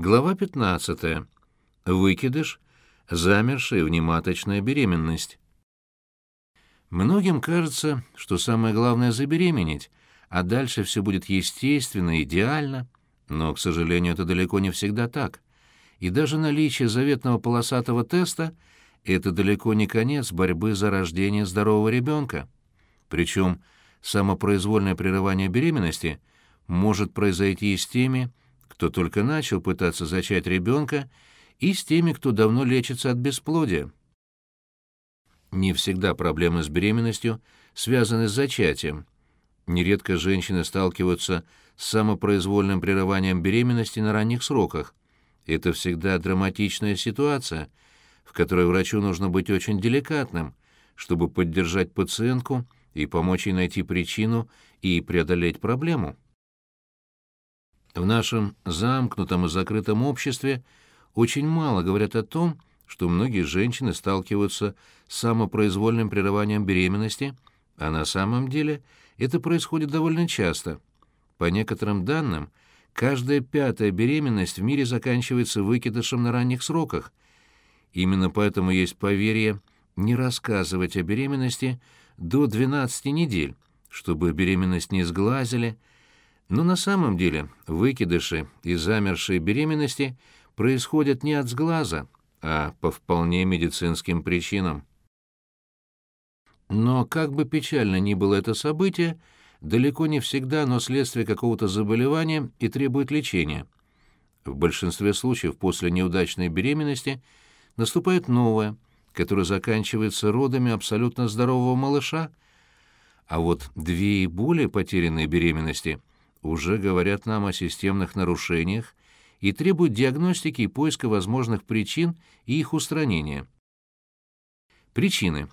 Глава 15. Выкидыш. Замершая внематочная беременность. Многим кажется, что самое главное — забеременеть, а дальше все будет естественно, идеально. Но, к сожалению, это далеко не всегда так. И даже наличие заветного полосатого теста — это далеко не конец борьбы за рождение здорового ребенка. Причем самопроизвольное прерывание беременности может произойти и с теми, кто только начал пытаться зачать ребенка, и с теми, кто давно лечится от бесплодия. Не всегда проблемы с беременностью связаны с зачатием. Нередко женщины сталкиваются с самопроизвольным прерыванием беременности на ранних сроках. Это всегда драматичная ситуация, в которой врачу нужно быть очень деликатным, чтобы поддержать пациентку и помочь ей найти причину и преодолеть проблему. В нашем замкнутом и закрытом обществе очень мало говорят о том, что многие женщины сталкиваются с самопроизвольным прерыванием беременности, а на самом деле это происходит довольно часто. По некоторым данным, каждая пятая беременность в мире заканчивается выкидышем на ранних сроках. Именно поэтому есть поверье не рассказывать о беременности до 12 недель, чтобы беременность не сглазили, но на самом деле выкидыши и замершие беременности происходят не от сглаза, а по вполне медицинским причинам. Но как бы печально ни было это событие, далеко не всегда оно следствие какого-то заболевания и требует лечения. В большинстве случаев после неудачной беременности наступает новое, которое заканчивается родами абсолютно здорового малыша, а вот две и более потерянные беременности – уже говорят нам о системных нарушениях и требуют диагностики и поиска возможных причин и их устранения. Причины.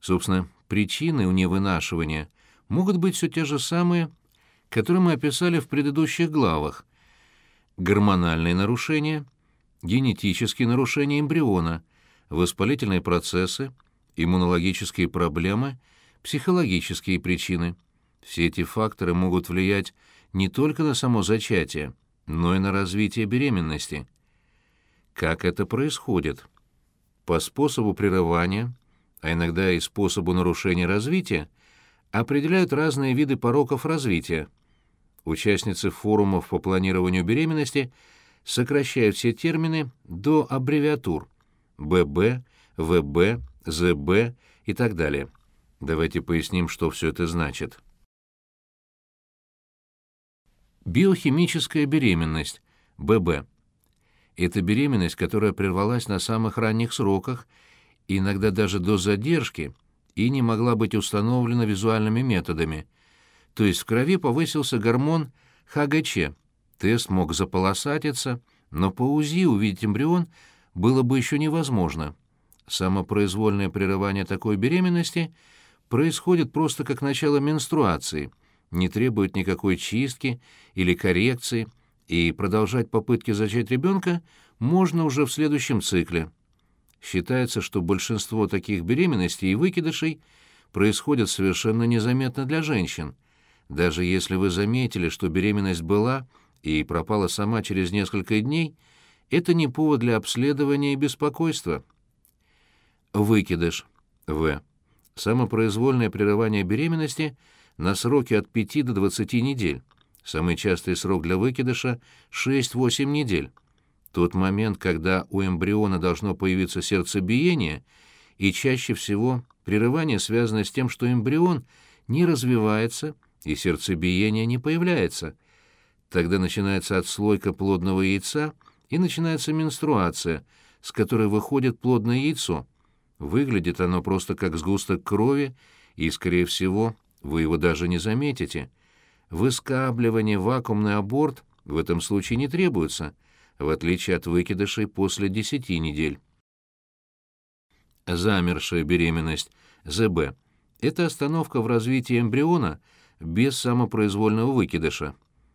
Собственно, причины у невынашивания могут быть все те же самые, которые мы описали в предыдущих главах. Гормональные нарушения, генетические нарушения эмбриона, воспалительные процессы, иммунологические проблемы, психологические причины. Все эти факторы могут влиять не только на само зачатие, но и на развитие беременности. Как это происходит? По способу прерывания, а иногда и способу нарушения развития, определяют разные виды пороков развития. Участницы форумов по планированию беременности сокращают все термины до аббревиатур ББ, ВБ, ЗБ и так далее. Давайте поясним, что все это значит. Биохимическая беременность, ББ. Это беременность, которая прервалась на самых ранних сроках, иногда даже до задержки, и не могла быть установлена визуальными методами. То есть в крови повысился гормон ХГЧ. Тест мог заполосатиться, но по УЗИ увидеть эмбрион было бы еще невозможно. Самопроизвольное прерывание такой беременности происходит просто как начало менструации – не требует никакой чистки или коррекции, и продолжать попытки зачать ребенка можно уже в следующем цикле. Считается, что большинство таких беременностей и выкидышей происходят совершенно незаметно для женщин. Даже если вы заметили, что беременность была и пропала сама через несколько дней, это не повод для обследования и беспокойства. Выкидыш. В. Самопроизвольное прерывание беременности – на сроки от 5 до 20 недель. Самый частый срок для выкидыша — 6-8 недель. Тот момент, когда у эмбриона должно появиться сердцебиение, и чаще всего прерывание связано с тем, что эмбрион не развивается и сердцебиение не появляется. Тогда начинается отслойка плодного яйца и начинается менструация, с которой выходит плодное яйцо. Выглядит оно просто как сгусток крови, и, скорее всего, вы его даже не заметите. Выскабливание, вакуумный аборт в этом случае не требуется, в отличие от выкидышей после 10 недель. Замершая беременность, ЗБ, это остановка в развитии эмбриона без самопроизвольного выкидыша.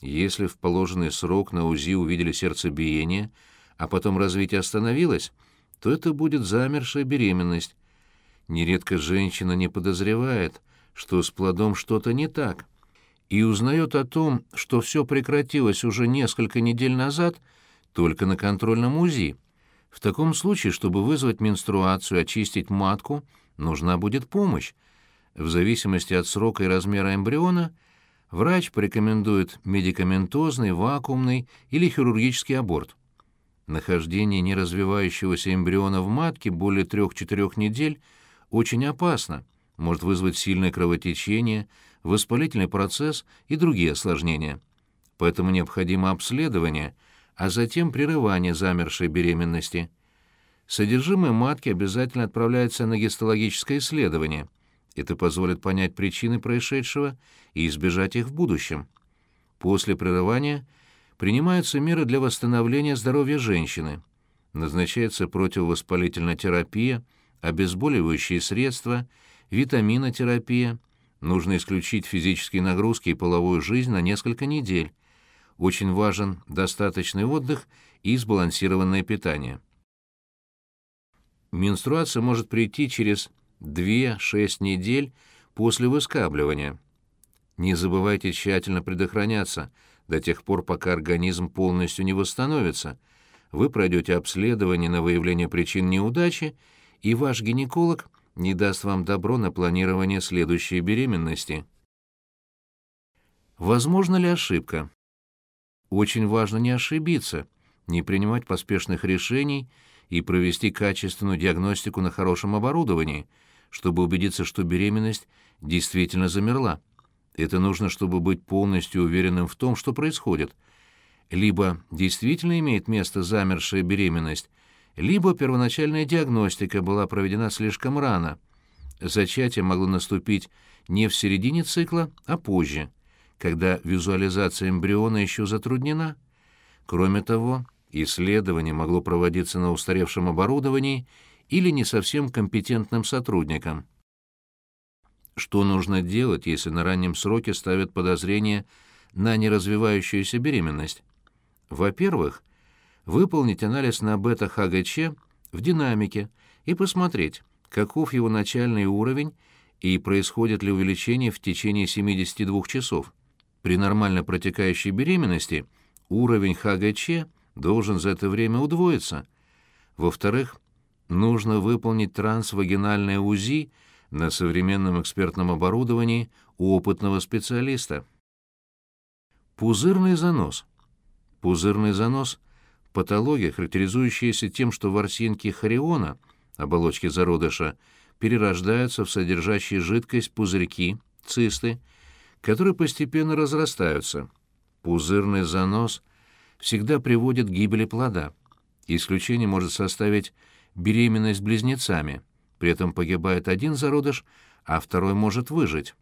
Если в положенный срок на УЗИ увидели сердцебиение, а потом развитие остановилось, то это будет замершая беременность. Нередко женщина не подозревает, что с плодом что-то не так, и узнает о том, что все прекратилось уже несколько недель назад, только на контрольном УЗИ. В таком случае, чтобы вызвать менструацию очистить матку, нужна будет помощь. В зависимости от срока и размера эмбриона врач порекомендует медикаментозный, вакуумный или хирургический аборт. Нахождение неразвивающегося эмбриона в матке более 3-4 недель очень опасно, может вызвать сильное кровотечение, воспалительный процесс и другие осложнения. Поэтому необходимо обследование, а затем прерывание замершей беременности. Содержимое матки обязательно отправляется на гистологическое исследование. Это позволит понять причины происшедшего и избежать их в будущем. После прерывания принимаются меры для восстановления здоровья женщины. Назначается противовоспалительная терапия, обезболивающие средства, витаминотерапия. Нужно исключить физические нагрузки и половую жизнь на несколько недель. Очень важен достаточный отдых и сбалансированное питание. Менструация может прийти через 2-6 недель после выскабливания. Не забывайте тщательно предохраняться до тех пор, пока организм полностью не восстановится. Вы пройдете обследование на выявление причин неудачи, и ваш гинеколог не даст вам добро на планирование следующей беременности. Возможно ли ошибка? Очень важно не ошибиться, не принимать поспешных решений и провести качественную диагностику на хорошем оборудовании, чтобы убедиться, что беременность действительно замерла. Это нужно, чтобы быть полностью уверенным в том, что происходит. Либо действительно имеет место замершая беременность, либо первоначальная диагностика была проведена слишком рано. Зачатие могло наступить не в середине цикла, а позже, когда визуализация эмбриона еще затруднена. Кроме того, исследование могло проводиться на устаревшем оборудовании или не совсем компетентным сотрудникам. Что нужно делать, если на раннем сроке ставят подозрение на неразвивающуюся беременность? Во-первых, выполнить анализ на бета-ХГЧ в динамике и посмотреть, каков его начальный уровень и происходит ли увеличение в течение 72 часов. При нормально протекающей беременности уровень ХГЧ должен за это время удвоиться. Во-вторых, нужно выполнить трансвагинальное УЗИ на современном экспертном оборудовании у опытного специалиста. Пузырный занос. Пузырный занос – патология, характеризующаяся тем, что ворсинки хориона, оболочки зародыша, перерождаются в содержащие жидкость пузырьки, цисты, которые постепенно разрастаются. Пузырный занос всегда приводит к гибели плода. Исключение может составить беременность близнецами – при этом погибает один зародыш, а второй может выжить.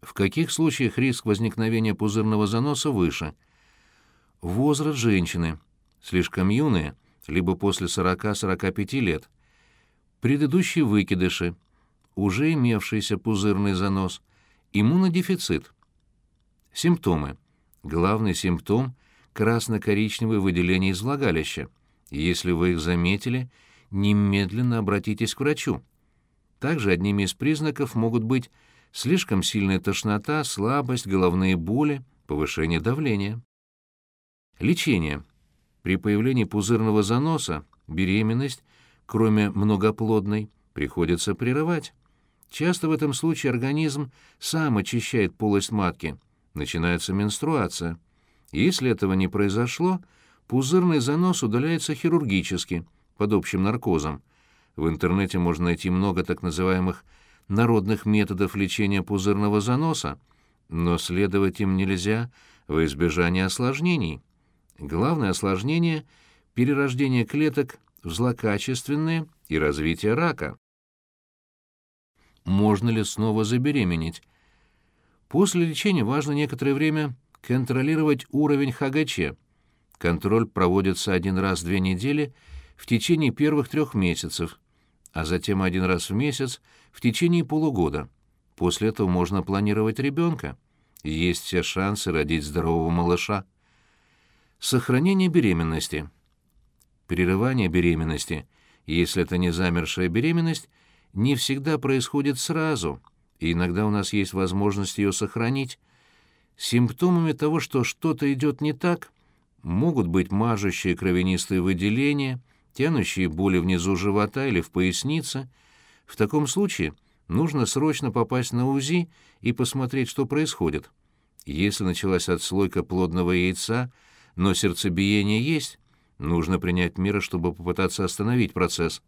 В каких случаях риск возникновения пузырного заноса выше? Возраст женщины, слишком юные, либо после 40-45 лет. Предыдущие выкидыши, уже имевшийся пузырный занос, иммунодефицит. Симптомы. Главный симптом – красно-коричневые выделения из влагалища. Если вы их заметили – немедленно обратитесь к врачу. Также одними из признаков могут быть слишком сильная тошнота, слабость, головные боли, повышение давления. Лечение. При появлении пузырного заноса беременность, кроме многоплодной, приходится прерывать. Часто в этом случае организм сам очищает полость матки, начинается менструация. Если этого не произошло, пузырный занос удаляется хирургически – под общим наркозом. В интернете можно найти много так называемых народных методов лечения пузырного заноса, но следовать им нельзя во избежание осложнений. Главное осложнение – перерождение клеток в злокачественные и развитие рака. Можно ли снова забеременеть? После лечения важно некоторое время контролировать уровень ХГЧ. Контроль проводится один раз в две недели – в течение первых трех месяцев, а затем один раз в месяц в течение полугода. После этого можно планировать ребенка. Есть все шансы родить здорового малыша. Сохранение беременности. Прерывание беременности, если это не замершая беременность, не всегда происходит сразу, и иногда у нас есть возможность ее сохранить. Симптомами того, что что-то идет не так, могут быть мажущие кровянистые выделения, тянущие боли внизу живота или в пояснице. В таком случае нужно срочно попасть на УЗИ и посмотреть, что происходит. Если началась отслойка плодного яйца, но сердцебиение есть, нужно принять меры, чтобы попытаться остановить процесс.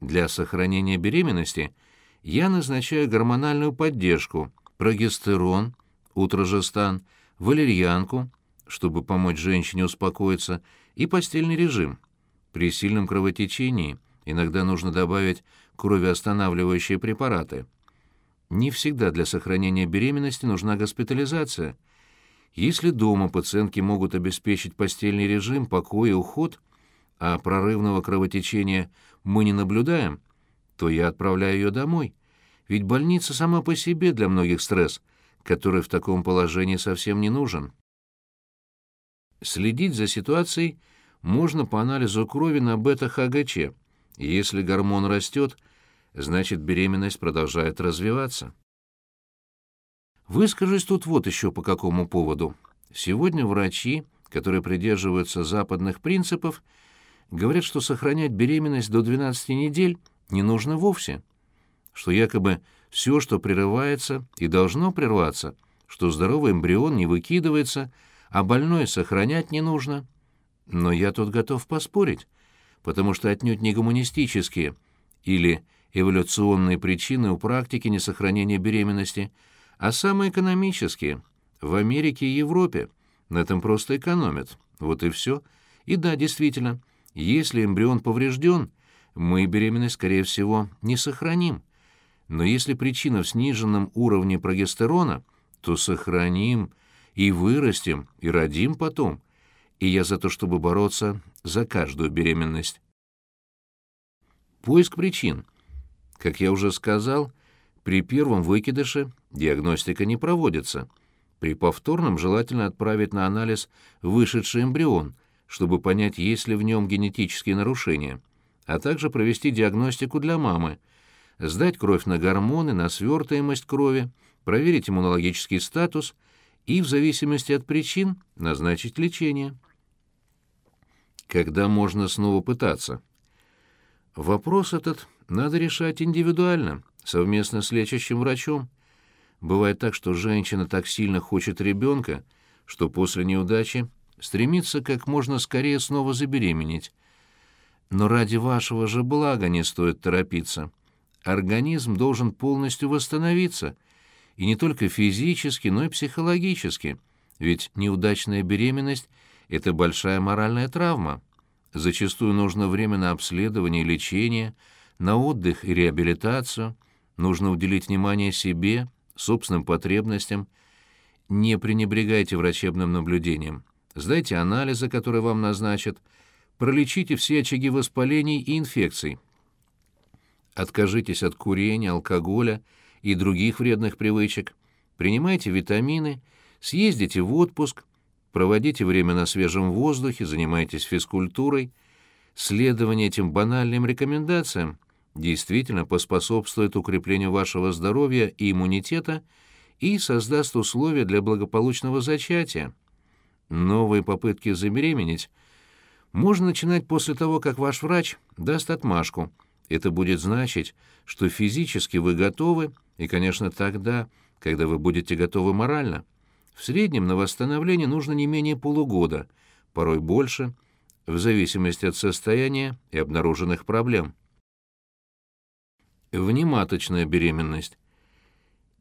Для сохранения беременности я назначаю гормональную поддержку, прогестерон, утрожестан, валерьянку, чтобы помочь женщине успокоиться, и постельный режим. При сильном кровотечении иногда нужно добавить кровеостанавливающие препараты. Не всегда для сохранения беременности нужна госпитализация. Если дома пациентки могут обеспечить постельный режим, покой и уход, а прорывного кровотечения мы не наблюдаем, то я отправляю ее домой. Ведь больница сама по себе для многих стресс, который в таком положении совсем не нужен. Следить за ситуацией можно по анализу крови на бета-ХГЧ. Если гормон растет, значит беременность продолжает развиваться. Выскажусь тут вот еще по какому поводу. Сегодня врачи, которые придерживаются западных принципов, говорят, что сохранять беременность до 12 недель не нужно вовсе, что якобы все, что прерывается и должно прерваться, что здоровый эмбрион не выкидывается, а больной сохранять не нужно. Но я тут готов поспорить, потому что отнюдь не гуманистические или эволюционные причины у практики несохранения беременности, а самые экономические. В Америке и Европе на этом просто экономят. Вот и все. И да, действительно, если эмбрион поврежден, мы беременность, скорее всего, не сохраним. Но если причина в сниженном уровне прогестерона, то сохраним и вырастим, и родим потом. И я за то, чтобы бороться за каждую беременность. Поиск причин. Как я уже сказал, при первом выкидыше диагностика не проводится. При повторном желательно отправить на анализ вышедший эмбрион, чтобы понять, есть ли в нем генетические нарушения, а также провести диагностику для мамы, сдать кровь на гормоны, на свертаемость крови, проверить иммунологический статус и, в зависимости от причин, назначить лечение. Когда можно снова пытаться? Вопрос этот надо решать индивидуально, совместно с лечащим врачом. Бывает так, что женщина так сильно хочет ребенка, что после неудачи стремится как можно скорее снова забеременеть. Но ради вашего же блага не стоит торопиться. Организм должен полностью восстановиться, и не только физически, но и психологически, ведь неудачная беременность — это большая моральная травма. Зачастую нужно время на обследование и лечение, на отдых и реабилитацию, нужно уделить внимание себе, собственным потребностям. Не пренебрегайте врачебным наблюдением. Сдайте анализы, которые вам назначат, пролечите все очаги воспалений и инфекций. Откажитесь от курения, алкоголя и других вредных привычек, принимайте витамины, съездите в отпуск, проводите время на свежем воздухе, занимайтесь физкультурой. Следование этим банальным рекомендациям действительно поспособствует укреплению вашего здоровья и иммунитета и создаст условия для благополучного зачатия. Новые попытки забеременеть можно начинать после того, как ваш врач даст отмашку. Это будет значить, что физически вы готовы, и, конечно, тогда, когда вы будете готовы морально. В среднем на восстановление нужно не менее полугода, порой больше, в зависимости от состояния и обнаруженных проблем. Внематочная беременность.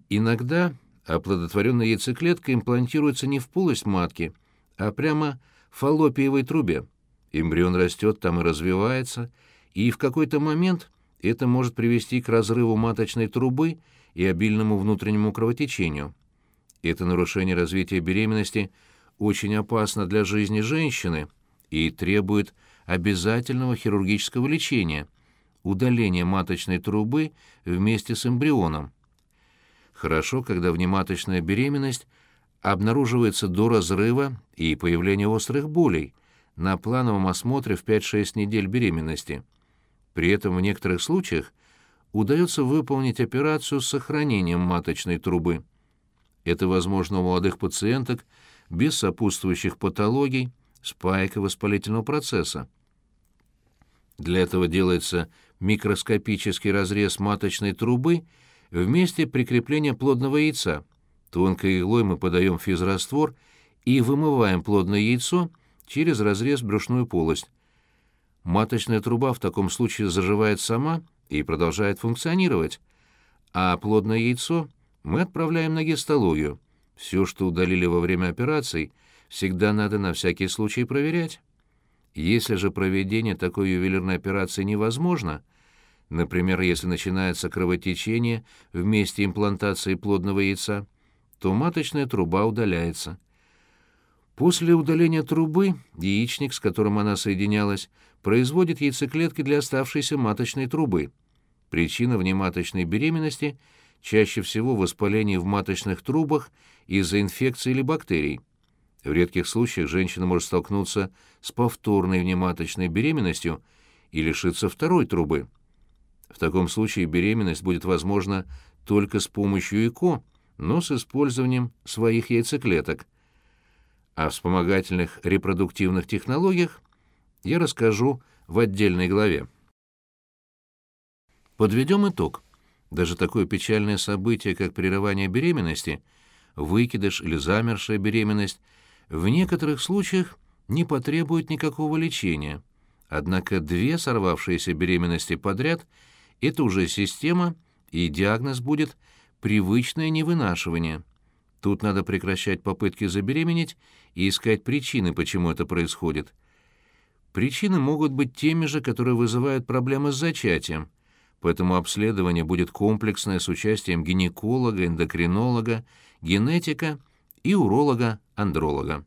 Иногда оплодотворенная яйцеклетка имплантируется не в полость матки, а прямо в фаллопиевой трубе. Эмбрион растет там и развивается, и в какой-то момент это может привести к разрыву маточной трубы и обильному внутреннему кровотечению. Это нарушение развития беременности очень опасно для жизни женщины и требует обязательного хирургического лечения, удаления маточной трубы вместе с эмбрионом. Хорошо, когда внематочная беременность обнаруживается до разрыва и появления острых болей на плановом осмотре в 5-6 недель беременности. При этом в некоторых случаях удается выполнить операцию с сохранением маточной трубы. Это возможно у молодых пациенток без сопутствующих патологий, спайка воспалительного процесса. Для этого делается микроскопический разрез маточной трубы в месте прикрепления плодного яйца. Тонкой иглой мы подаем физраствор и вымываем плодное яйцо через разрез брюшную полость. Маточная труба в таком случае заживает сама и продолжает функционировать, а плодное яйцо мы отправляем на гистологию. Все, что удалили во время операций, всегда надо на всякий случай проверять. Если же проведение такой ювелирной операции невозможно, например, если начинается кровотечение в месте имплантации плодного яйца, то маточная труба удаляется. После удаления трубы яичник, с которым она соединялась, производит яйцеклетки для оставшейся маточной трубы. Причина внематочной беременности чаще всего воспаление в маточных трубах из-за инфекций или бактерий. В редких случаях женщина может столкнуться с повторной внематочной беременностью и лишиться второй трубы. В таком случае беременность будет возможна только с помощью ЭКО, но с использованием своих яйцеклеток. О вспомогательных репродуктивных технологиях я расскажу в отдельной главе. Подведем итог. Даже такое печальное событие, как прерывание беременности, выкидыш или замершая беременность – в некоторых случаях не потребует никакого лечения. Однако две сорвавшиеся беременности подряд – это уже система, и диагноз будет привычное невынашивание. Тут надо прекращать попытки забеременеть и искать причины, почему это происходит. Причины могут быть теми же, которые вызывают проблемы с зачатием, поэтому обследование будет комплексное с участием гинеколога, эндокринолога, генетика и уролога-андролога.